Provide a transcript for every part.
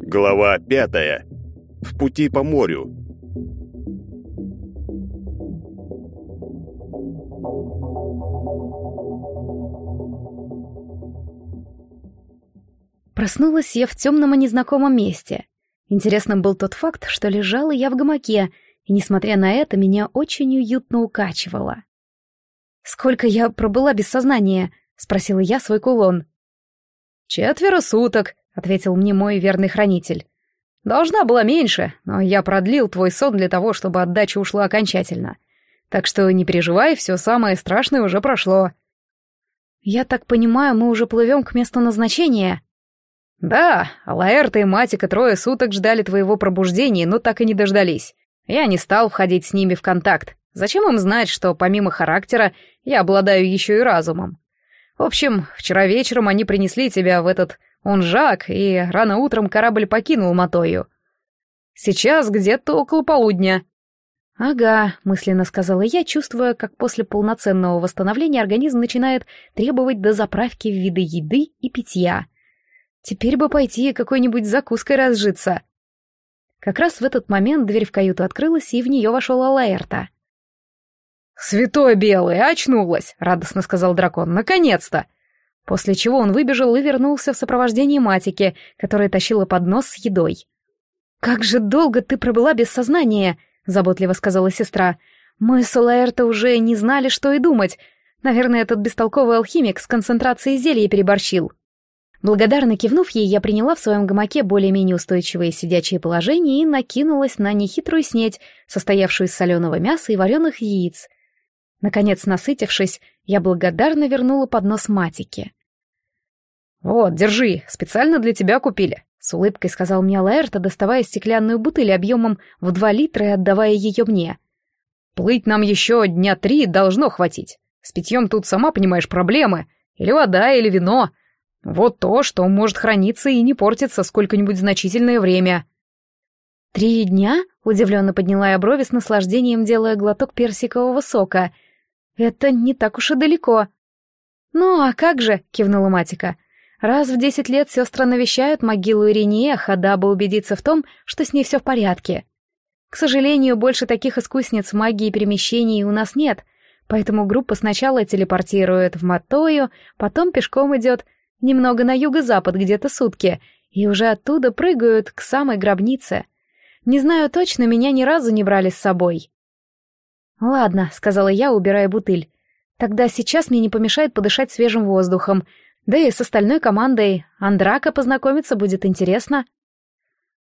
Глава пятая. В пути по морю. Проснулась я в темном и незнакомом месте. Интересным был тот факт, что лежала я в гамаке, и, несмотря на это, меня очень уютно укачивало. «Сколько я пробыла без сознания?» — спросила я свой кулон. «Четверо суток», — ответил мне мой верный хранитель. «Должна была меньше, но я продлил твой сон для того, чтобы отдача ушла окончательно. Так что не переживай, все самое страшное уже прошло». «Я так понимаю, мы уже плывем к месту назначения?» «Да, Лаэрта и Матика трое суток ждали твоего пробуждения, но так и не дождались. Я не стал входить с ними в контакт. Зачем им знать, что помимо характера я обладаю еще и разумом? В общем, вчера вечером они принесли тебя в этот Онжак, и рано утром корабль покинул Матою. Сейчас где-то около полудня». «Ага», — мысленно сказала я, чувствуя, как после полноценного восстановления организм начинает требовать дозаправки в виды еды и питья. Теперь бы пойти какой-нибудь закуской разжиться. Как раз в этот момент дверь в каюту открылась, и в нее вошел Алаэрта. «Святой Белый, очнулась!» — радостно сказал дракон. «Наконец-то!» После чего он выбежал и вернулся в сопровождении Матики, которая тащила поднос с едой. «Как же долго ты пробыла без сознания!» — заботливо сказала сестра. «Мы с Алаэрта уже не знали, что и думать. Наверное, этот бестолковый алхимик с концентрацией зелья переборщил». Благодарно кивнув ей, я приняла в своем гамаке более-менее устойчивое сидячее положение и накинулась на нехитрую снеть, состоявшую из соленого мяса и вареных яиц. Наконец, насытившись, я благодарно вернула поднос матике. «Вот, держи, специально для тебя купили», — с улыбкой сказал мне Лаэрта, доставая стеклянную бутыль объемом в два литра и отдавая ее мне. «Плыть нам еще дня три должно хватить. С питьем тут, сама понимаешь, проблемы. Или вода, или вино. Вот то, что может храниться и не портиться сколько-нибудь значительное время. «Три дня?» — удивленно подняла я брови с наслаждением, делая глоток персикового сока. «Это не так уж и далеко». «Ну, а как же?» — кивнула Матика. «Раз в десять лет сестры навещают могилу Иринеха, дабы убедиться в том, что с ней все в порядке. К сожалению, больше таких искусниц магии перемещений у нас нет, поэтому группа сначала телепортирует в Матою, потом пешком идет, немного на юго-запад где-то сутки, и уже оттуда прыгают к самой гробнице. Не знаю точно, меня ни разу не брали с собой. «Ладно», — сказала я, убирая бутыль. «Тогда сейчас мне не помешает подышать свежим воздухом, да и с остальной командой Андрака познакомиться будет интересно».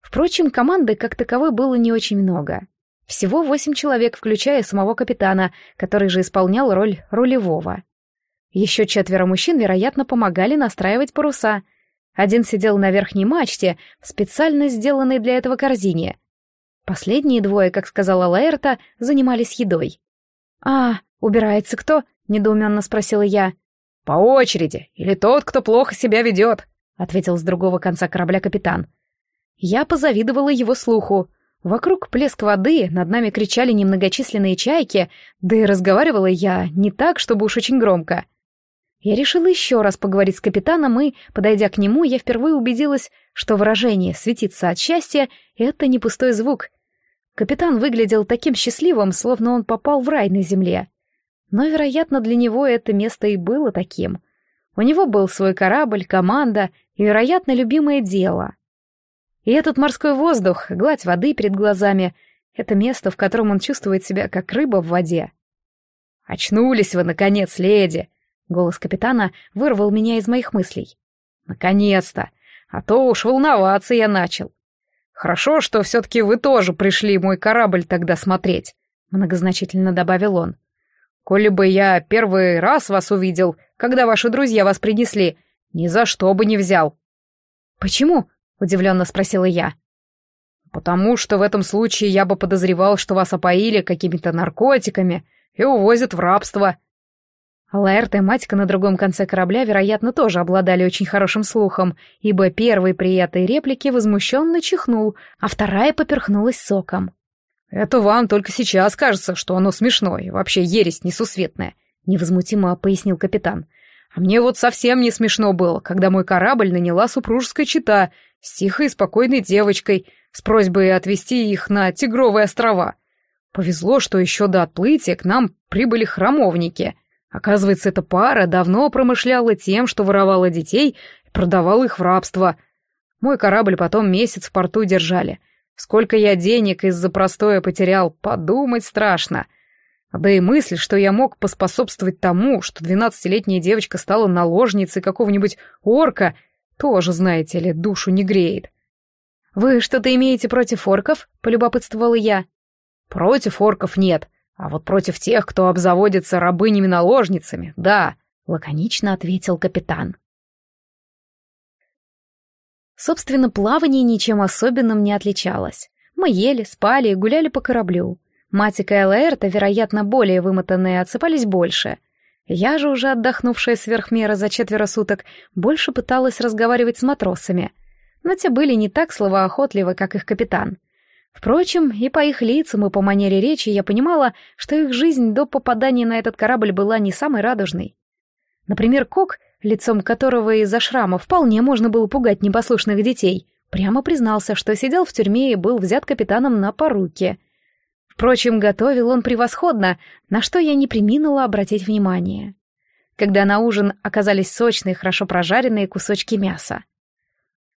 Впрочем, команды как таковой было не очень много. Всего восемь человек, включая самого капитана, который же исполнял роль рулевого. Еще четверо мужчин, вероятно, помогали настраивать паруса. Один сидел на верхней мачте, в специально сделанной для этого корзине. Последние двое, как сказала Лаэрта, занимались едой. «А, убирается кто?» — недоуменно спросила я. «По очереди, или тот, кто плохо себя ведет», — ответил с другого конца корабля капитан. Я позавидовала его слуху. Вокруг плеск воды, над нами кричали немногочисленные чайки, да и разговаривала я не так, чтобы уж очень громко. Я решила еще раз поговорить с капитаном, и, подойдя к нему, я впервые убедилась, что выражение «светиться от счастья» — это не пустой звук. Капитан выглядел таким счастливым, словно он попал в рай на земле. Но, вероятно, для него это место и было таким. У него был свой корабль, команда и, вероятно, любимое дело. И этот морской воздух, гладь воды перед глазами — это место, в котором он чувствует себя как рыба в воде. «Очнулись вы, наконец, леди!» Голос капитана вырвал меня из моих мыслей. «Наконец-то! А то уж волноваться я начал. Хорошо, что все-таки вы тоже пришли мой корабль тогда смотреть», — многозначительно добавил он. «Коли бы я первый раз вас увидел, когда ваши друзья вас принесли, ни за что бы не взял». «Почему?» — удивленно спросила я. «Потому что в этом случае я бы подозревал, что вас опоили какими-то наркотиками и увозят в рабство», Лаэрт и Матька на другом конце корабля, вероятно, тоже обладали очень хорошим слухом, ибо первый при этой реплике возмущенно чихнул, а вторая поперхнулась соком. Это вам только сейчас кажется, что оно смешное, вообще ересь несусветная, невозмутимо пояснил капитан. А мне вот совсем не смешно было, когда мой корабль наняла супружеская чита с тихой и спокойной девочкой с просьбой отвезти их на Тигровые острова. Повезло, что еще до отплытия к нам прибыли храмовники. Оказывается, эта пара давно промышляла тем, что воровала детей и продавала их в рабство. Мой корабль потом месяц в порту держали. Сколько я денег из-за простоя потерял, подумать страшно. Да и мысль, что я мог поспособствовать тому, что двенадцатилетняя девочка стала наложницей какого-нибудь орка, тоже, знаете ли, душу не греет. «Вы что-то имеете против орков?» — полюбопытствовала я. «Против орков нет, а вот против тех, кто обзаводится рабынями-наложницами, да», — лаконично ответил капитан. Собственно, плавание ничем особенным не отличалось. Мы ели, спали и гуляли по кораблю. Матика и Лаэрта, вероятно, более вымотанные, отсыпались больше. Я же, уже отдохнувшая сверх меры за четверо суток, больше пыталась разговаривать с матросами. Но те были не так словоохотливы, как их капитан. Впрочем, и по их лицам, и по манере речи я понимала, что их жизнь до попадания на этот корабль была не самой радужной. Например, Кок, лицом которого из-за шрама вполне можно было пугать непослушных детей, прямо признался, что сидел в тюрьме и был взят капитаном на поруки. Впрочем, готовил он превосходно, на что я не приминула обратить внимание. Когда на ужин оказались сочные, хорошо прожаренные кусочки мяса.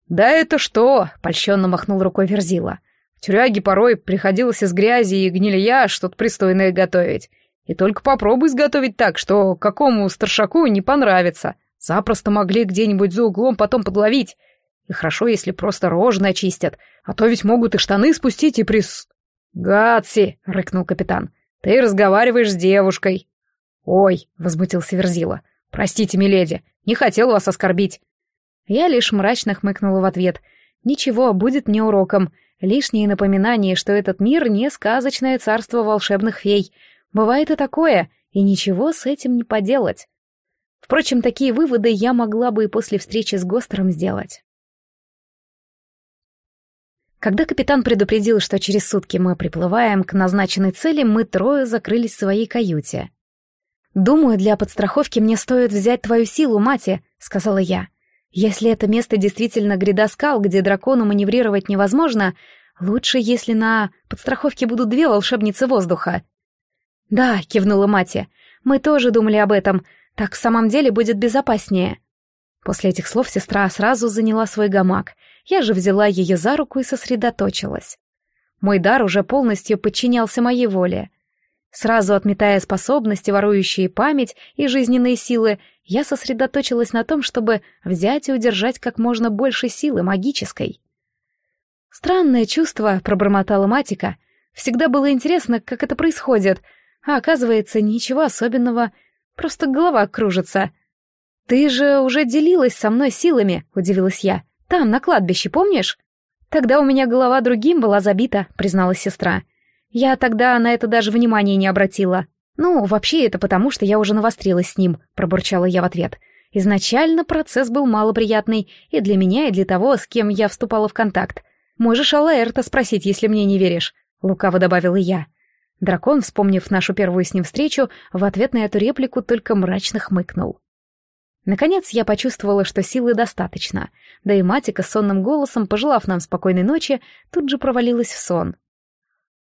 «Да это что?» — польщенно махнул рукой Верзила — Тюряги порой приходилось из грязи и гнилья что-то пристойное готовить. И только попробуй изготовить так, что какому старшаку не понравится. Запросто могли где-нибудь за углом потом подловить. И хорошо, если просто рожи начистят, а то ведь могут и штаны спустить и прис... «Гадси!» — рыкнул капитан. «Ты разговариваешь с девушкой». «Ой!» — возмутился Верзила. «Простите, миледи, не хотел вас оскорбить». Я лишь мрачно хмыкнула в ответ. «Ничего, будет мне уроком. Лишнее напоминание, что этот мир не сказочное царство волшебных фей. Бывает и такое, и ничего с этим не поделать. Впрочем, такие выводы я могла бы и после встречи с Гостером сделать. Когда капитан предупредил, что через сутки мы приплываем к назначенной цели, мы трое закрылись в своей каюте. «Думаю, для подстраховки мне стоит взять твою силу, мати», — сказала я. Если это место действительно гряда скал, где дракону маневрировать невозможно, лучше, если на подстраховке будут две волшебницы воздуха. «Да», — кивнула Мати, — «мы тоже думали об этом. Так в самом деле будет безопаснее». После этих слов сестра сразу заняла свой гамак. Я же взяла ее за руку и сосредоточилась. Мой дар уже полностью подчинялся моей воле. Сразу отметая способности, ворующие память и жизненные силы, я сосредоточилась на том, чтобы взять и удержать как можно больше силы магической. «Странное чувство», — пробормотала Матика. «Всегда было интересно, как это происходит, а оказывается, ничего особенного, просто голова кружится». «Ты же уже делилась со мной силами», — удивилась я. «Там, на кладбище, помнишь?» «Тогда у меня голова другим была забита», — призналась сестра. Я тогда на это даже внимания не обратила. Ну, вообще это потому, что я уже навострилась с ним, пробурчала я в ответ. Изначально процесс был малоприятный и для меня, и для того, с кем я вступала в контакт. Можешь Алаэрта спросить, если мне не веришь, лукаво добавила я. Дракон, вспомнив нашу первую с ним встречу, в ответ на эту реплику только мрачно хмыкнул. Наконец я почувствовала, что силы достаточно, да и Матика сонным голосом, пожелав нам спокойной ночи, тут же провалилась в сон.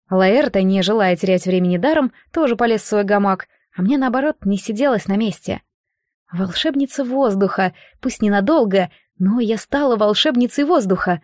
Лаэрта, не желая терять времени даром, тоже полез в свой гамак, а мне, наоборот, не сиделось на месте. Волшебница воздуха, пусть ненадолго, но я стала волшебницей воздуха.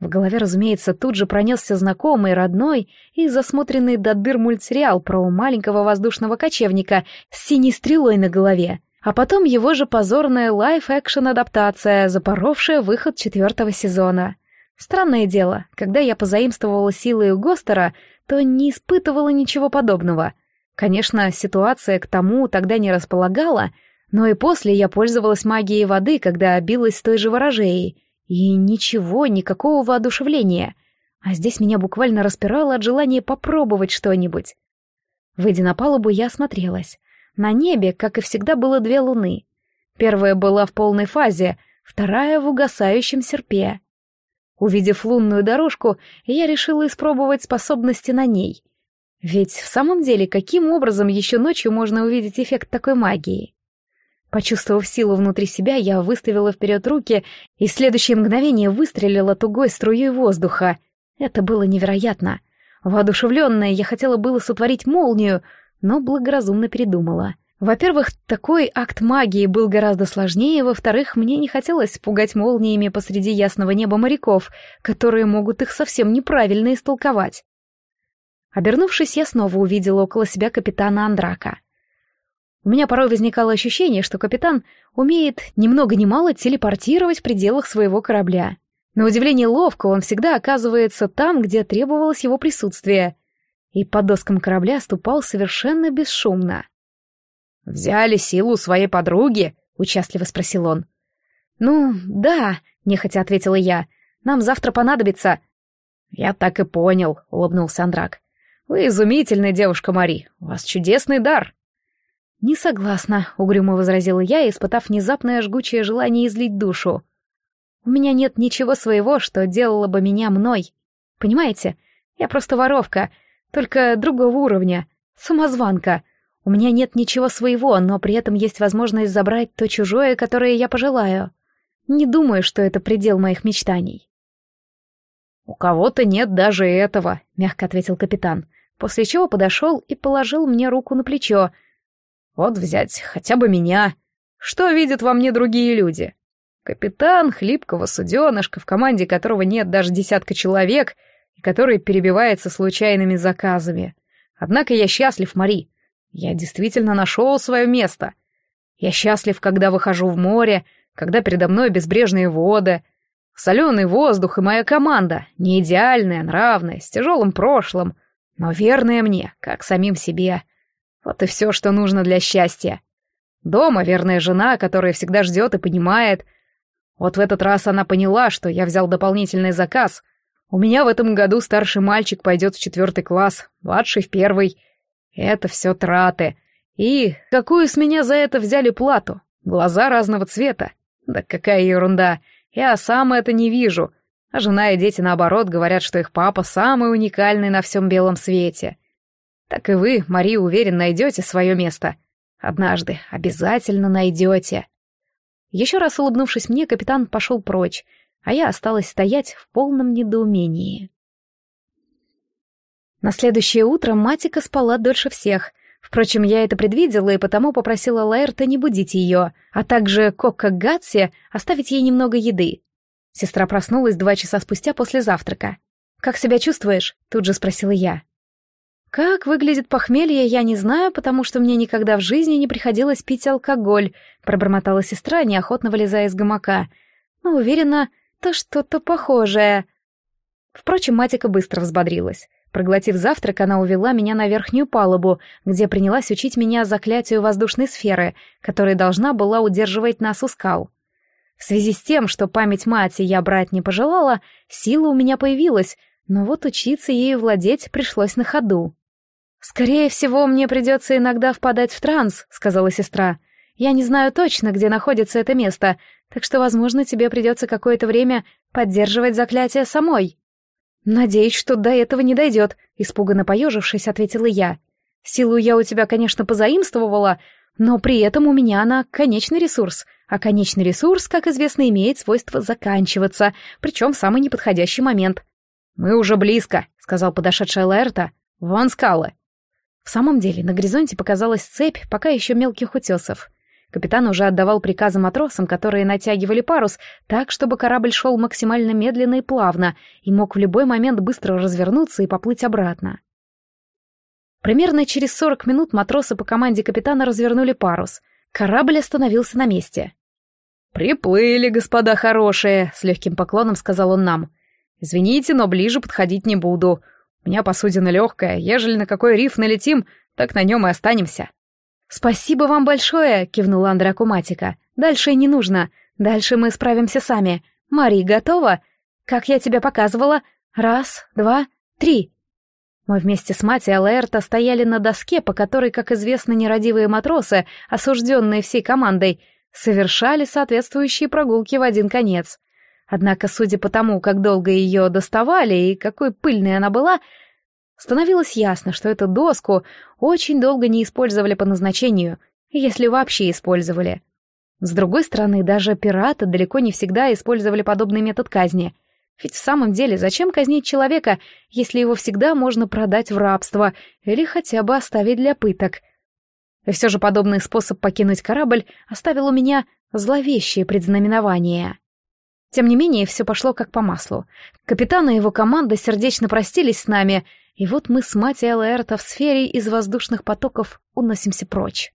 В голове, разумеется, тут же пронесся знакомый, родной и засмотренный до дыр мультсериал про маленького воздушного кочевника с синей стрелой на голове, а потом его же позорная лайф-экшн-адаптация, запоровшая выход четвертого сезона. Странное дело, когда я позаимствовала силы у Гостера, то не испытывала ничего подобного. Конечно, ситуация к тому тогда не располагала, но и после я пользовалась магией воды, когда билась с той же ворожеей. И ничего, никакого воодушевления. А здесь меня буквально распирало от желания попробовать что-нибудь. Выйдя на палубу, я осмотрелась. На небе, как и всегда, было две луны. Первая была в полной фазе, вторая — в угасающем серпе. Увидев лунную дорожку, я решила испробовать способности на ней. Ведь в самом деле, каким образом еще ночью можно увидеть эффект такой магии? Почувствовав силу внутри себя, я выставила вперед руки и в следующее мгновение выстрелила тугой струей воздуха. Это было невероятно. Воодушевленная, я хотела было сотворить молнию, но благоразумно передумала. Во-первых, такой акт магии был гораздо сложнее, во-вторых, мне не хотелось пугать молниями посреди ясного неба моряков, которые могут их совсем неправильно истолковать. Обернувшись, я снова увидела около себя капитана Андрака. У меня порой возникало ощущение, что капитан умеет ни много ни мало телепортировать в пределах своего корабля. На удивление ловко он всегда оказывается там, где требовалось его присутствие, и по доскам корабля ступал совершенно бесшумно. «Взяли силу своей подруги?» — участливо спросил он. «Ну, да», — нехотя ответила я. «Нам завтра понадобится...» «Я так и понял», — улыбнулся Андрак. «Вы изумительная девушка, Мари. У вас чудесный дар». «Не согласна», — угрюмо возразила я, испытав внезапное жгучее желание излить душу. «У меня нет ничего своего, что делало бы меня мной. Понимаете, я просто воровка, только другого уровня, самозванка. У меня нет ничего своего, но при этом есть возможность забрать то чужое, которое я пожелаю. Не думаю, что это предел моих мечтаний». «У кого-то нет даже этого», — мягко ответил капитан, после чего подошел и положил мне руку на плечо — вот взять хотя бы меня. Что видят во мне другие люди? Капитан хлипкого суденышка, в команде которого нет даже десятка человек, и который перебивается случайными заказами. Однако я счастлив, Мари. Я действительно нашел свое место. Я счастлив, когда выхожу в море, когда передо мной безбрежные воды, соленый воздух и моя команда, не идеальная, нравная, с тяжелым прошлым, но верная мне, как самим себе. Вот и все, что нужно для счастья. Дома верная жена, которая всегда ждет и понимает. Вот в этот раз она поняла, что я взял дополнительный заказ. У меня в этом году старший мальчик пойдет в четвертый класс, младший в первый. Это все траты. И какую с меня за это взяли плату? Глаза разного цвета. Да какая ерунда. Я сам это не вижу. А жена и дети, наоборот, говорят, что их папа самый уникальный на всем белом свете. Так и вы, Мария, уверен, найдете свое место. Однажды обязательно найдете. Еще раз улыбнувшись мне, капитан пошел прочь, а я осталась стоять в полном недоумении. На следующее утро Матика спала дольше всех. Впрочем, я это предвидела и потому попросила Лаэрта не будить ее, а также Кокка Гатси оставить ей немного еды. Сестра проснулась два часа спустя после завтрака. «Как себя чувствуешь?» — тут же спросила я. Как выглядит похмелье, я не знаю, потому что мне никогда в жизни не приходилось пить алкоголь, пробормотала сестра, неохотно вылезая из гамака. Но уверена, то что-то похожее. Впрочем, Матика быстро взбодрилась. Проглотив завтрак, она увела меня на верхнюю палубу, где принялась учить меня заклятию воздушной сферы, которая должна была удерживать нас у скал. В связи с тем, что память мати я брать не пожелала, сила у меня появилась, но вот учиться ею владеть пришлось на ходу. «Скорее всего, мне придется иногда впадать в транс», — сказала сестра. «Я не знаю точно, где находится это место, так что, возможно, тебе придется какое-то время поддерживать заклятие самой». «Надеюсь, что до этого не дойдет», — испуганно поежившись, ответила я. «Силу я у тебя, конечно, позаимствовала, но при этом у меня она конечный ресурс, а конечный ресурс, как известно, имеет свойство заканчиваться, причем в самый неподходящий момент». «Мы уже близко», — сказал подошедшая Лаэрта. «Вон скалы». В самом деле, на горизонте показалась цепь пока еще мелких утесов. Капитан уже отдавал приказы матросам, которые натягивали парус, так, чтобы корабль шел максимально медленно и плавно и мог в любой момент быстро развернуться и поплыть обратно. Примерно через сорок минут матросы по команде капитана развернули парус. Корабль остановился на месте. «Приплыли, господа хорошие», — с легким поклоном сказал он нам. «Извините, но ближе подходить не буду. У меня посудина легкая, ежели на какой риф налетим, так на нем и останемся». «Спасибо вам большое», — кивнула Андракуматика. «Дальше не нужно. Дальше мы справимся сами. Мари, готова? Как я тебе показывала? Раз, два, три». Мы вместе с Мати Алаэрта стояли на доске, по которой, как известно, нерадивые матросы, осужденные всей командой, совершали соответствующие прогулки в один конец. Однако, судя по тому, как долго ее доставали и какой пыльной она была, становилось ясно, что эту доску очень долго не использовали по назначению, если вообще использовали. С другой стороны, даже пираты далеко не всегда использовали подобный метод казни. Ведь в самом деле, зачем казнить человека, если его всегда можно продать в рабство или хотя бы оставить для пыток? И все же подобный способ покинуть корабль оставил у меня зловещее предзнаменование. Тем не менее, все пошло как по маслу. Капитан и его команда сердечно простились с нами, и вот мы с Мати Элэрта в сфере из воздушных потоков уносимся прочь.